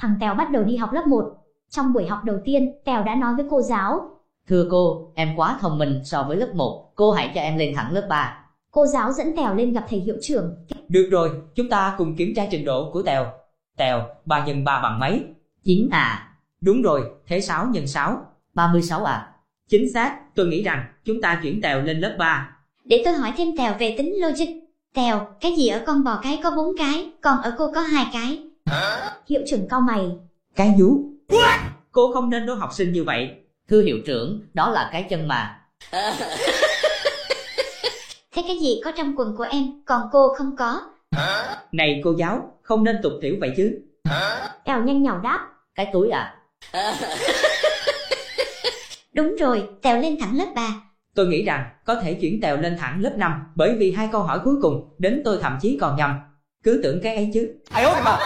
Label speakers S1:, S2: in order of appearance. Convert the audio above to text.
S1: Thằng Tèo bắt đầu đi học lớp 1. Trong buổi học đầu tiên, Tèo đã nói với cô giáo.
S2: Thưa cô, em quá thông minh so với lớp 1, cô hãy cho em lên thẳng lớp 3.
S1: Cô giáo dẫn Tèo lên gặp thầy hiệu trưởng.
S3: Được rồi, chúng ta cùng kiểm tra trình độ của Tèo. Tèo, 3 nhân 3 bằng mấy?
S2: 9 à,
S3: Đúng rồi, thế 6 nhân 6.
S2: 36 à,
S3: Chính xác, tôi nghĩ rằng chúng ta chuyển Tèo lên lớp 3.
S1: Để tôi hỏi thêm Tèo về tính logic. Tèo, cái gì ở con bò cái có bốn cái, còn ở cô có hai cái. Hiệu trưởng cao mày.
S3: Cái vú. Cô không nên đối học sinh như vậy.
S2: Thưa hiệu trưởng, đó là cái chân mà.
S1: Thế cái gì có trong quần của em, còn cô không có?
S3: Này cô giáo, không nên tục tiểu vậy chứ.
S1: Eo nhanh nhào đáp.
S2: Cái túi à?
S1: Đúng rồi, tèo lên thẳng lớp 3.
S3: Tôi nghĩ rằng có thể chuyển tèo lên thẳng lớp 5 bởi vì hai câu hỏi cuối cùng đến tôi thậm chí còn nhầm. Cứ tưởng cái ấy chứ.
S4: Ai ơi mà.